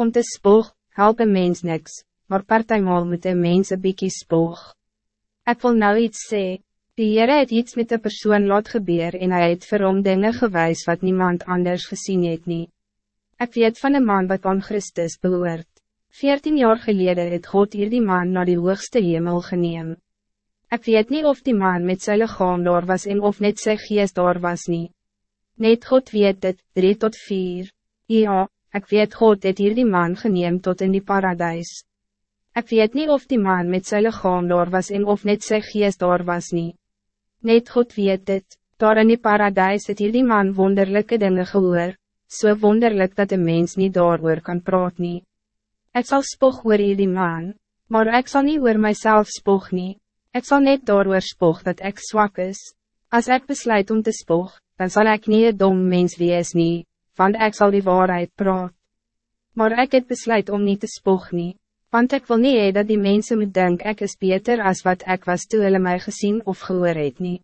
Om te spoog, help een mens niks, maar partijmaal moet een mens een bykie spoog. Ik wil nou iets zeggen. Die Heere het iets met de persoon laat gebeur en hy het vir hom dinge gewys wat niemand anders gezien het nie. Ek weet van een man wat aan Christus behoort. Veertien jaar geleden het God hier die man naar die hoogste hemel geneem. Ik weet niet of die man met zijn lichaam daar was en of net sy geest daar was niet. Net God weet het, drie tot vier. Ja, ik weet God het hier die man geneem tot in die paradijs. Ik weet niet of die man met zijn lichaam daar was en of net sy geest daar was niet. Net God weet het, daar in die paradijs het hier die man wonderlijke dingen gehoor, so wonderlijk dat de mens niet daar kan praat nie. Ek sal spog oor hier die man, maar ik zal niet oor myself spog nie, ek sal net daar spog dat ik zwak is. Als ik besluit om te spog, dan zal ik niet een dom mens wees nie, want ik zal die waarheid praat. Maar ik het besluit om niet te spog nie, want ik wil niet dat die mensen moet denken ik is beter als wat ik was toen hulle mij gezien of gehoor het nie.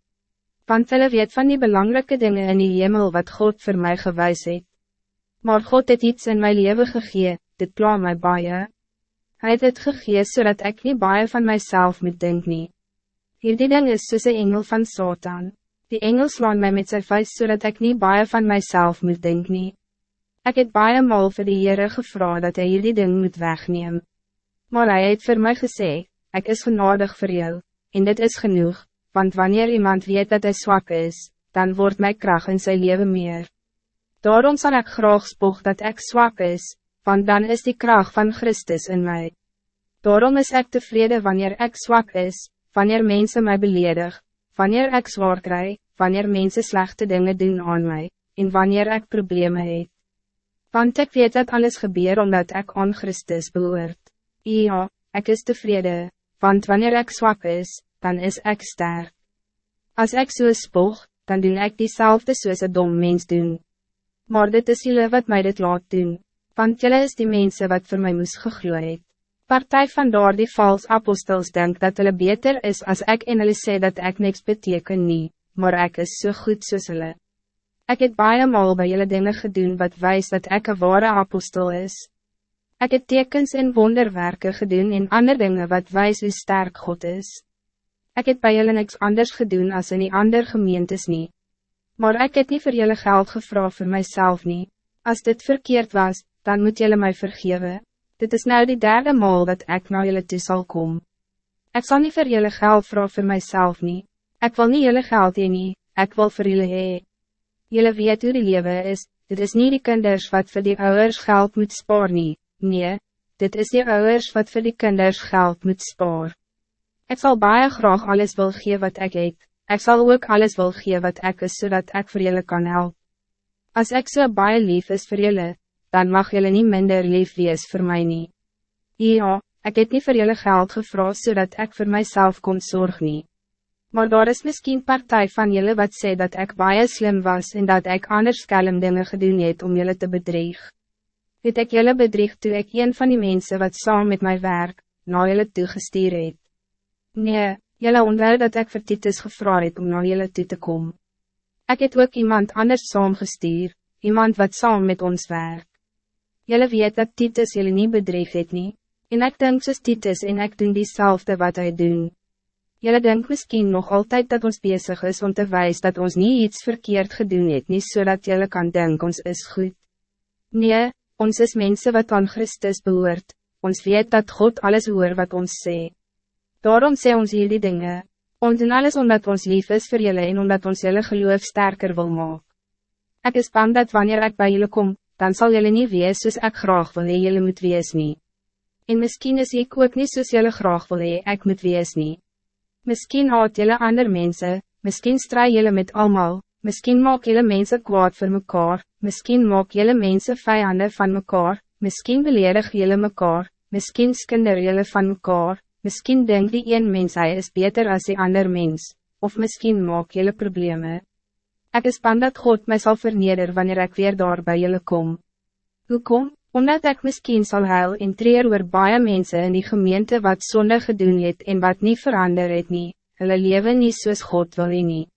Want hulle weet van die belangrijke dingen in die hemel wat God voor mij gewijs het. Maar God het iets in mijn leven gegee, dit pla my baie. Hy het het gegee zodat so ik niet baie van mijzelf moet denken. nie. Hierdie ding is soos een engel van Satan. Die engel slaan mij met zijn vuist zodat ik niet baie van mijzelf moet denken. nie. Ek het baie mal vir die Heere gevra dat hij hierdie ding moet wegneem. Maar hij het voor mij gezegd, ik is genadig voor jou, en dit is genoeg, want wanneer iemand weet dat hij zwak is, dan wordt mijn kracht in zijn leven meer. Daarom zal ik graag spog dat ik zwak is, want dan is die kracht van Christus in mij. Daarom is ik tevreden wanneer ik zwak is, wanneer mensen mij beledig, wanneer ik zwaar krijg, wanneer mensen slechte dingen doen aan mij, en wanneer ik problemen heb. Want ik weet dat alles gebeurt omdat ik aan Christus behoort. Ja, ik is tevreden, want wanneer ik zwak is, dan is ik sterk. Als ik zo so spoog, dan doe ik diezelfde soos een dom mens doen. Maar dit is jullie wat mij dit laat doen, want jullie is die mensen wat voor mij moest gegloeid. Partij van daar die vals apostels denkt dat hulle beter is als ik en hulle sê dat ik niks beteken nie, maar ik is zo so goed soos hulle. Ek het baie maal by julle dinge gedoen wat wijst dat ik een ware apostel is. Ik heb tekens en wonderwerken gedaan en andere dingen wat wijs hoe sterk God is. Ik heb bij jullie niks anders gedaan als in die andere gemeentes niet. Maar ik heb niet voor jullie geld gevraagd voor mijzelf niet. Als dit verkeerd was, dan moet jullie mij vergeven. Dit is nou de derde maal dat ik naar jullie toe zal komen. Ik zal niet voor jullie geld vragen voor mijzelf niet. Ik wil niet jullie geld in niet, ik wil voor jullie heen. Jullie weet hoe die leven is, dit is niet die kinders wat voor die ouders geld moet sparen niet. Nee, dit is die ouders wat voor die kinders geld moet sparen. Ik zal baie graag alles wil gee wat ik eet. Ik zal ook alles wil gee wat ik is, zodat ik voor jullie kan helpen. Als ik zo so baie lief is voor jullie, dan mag jullie niet minder lief wees voor mij niet. Ja, ik heb niet voor jullie geld gevraagd, zodat ik voor mijzelf kon zorgen niet. Maar daar is misschien partij van jullie wat zei dat ik baie slim was en dat ik anders kalm dingen gedaan het om jullie te bedreigen het ek jylle bedrieg toe ek een van die mensen wat saam met my werk, na jylle toegestuur het. Nee, jylle onthou dat ek vir Titus gevra het om na jylle toe te komen. Ik het ook iemand anders saam gestuur, iemand wat saam met ons werk. Jylle weet dat Titus jylle nie bedreig het nie, en ek denk soos Titus en ek doen diezelfde wat hij doen. Jylle denk misschien nog altijd dat ons bezig is om te wijzen dat ons niet iets verkeerd gedoen het nie, zodat so jylle kan denken ons is goed. Nee, Ons is mensen wat aan Christus behoort, ons weet dat God alles hoor wat ons sê. Daarom sê ons hier die dinge, ons doen alles omdat ons lief is voor jullie en omdat ons jullie geloof sterker wil maken. Ik is bang dat wanneer ik bij jullie kom, dan zal jullie niet wees soos ek graag wil hee jullie moet wees nie. En misschien is ik ook niet soos jullie graag wil hee ek moet wees nie. Misschien haat jullie ander mensen, misschien strijd jullie met allemaal, Misschien maak jullie mensen kwaad voor mekaar, misschien maak jullie mensen vijanden van mekaar, misschien beledig jullie mekaar, misschien skinder jullie van mekaar, misschien denkt die een mens hij is beter als die ander mens, of misschien maak jullie problemen. Ik is bang dat God mij zal verneder wanneer ik weer daar bij jullie kom. Hoe kom? Omdat ik misschien zal huil en treer oor baie mensen in die gemeente wat zonde gedoen het en wat niet verander het nie, hulle leven niet soos God wil nie.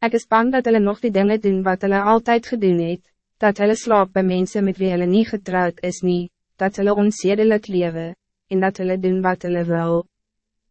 Ik is bang dat hulle nog die dingen doen wat hulle altijd gedoen het, dat hulle slaap bij mensen met wie hulle niet getrouwd is nie, dat hulle onzedelijk leven, en dat hulle doen wat hulle wil.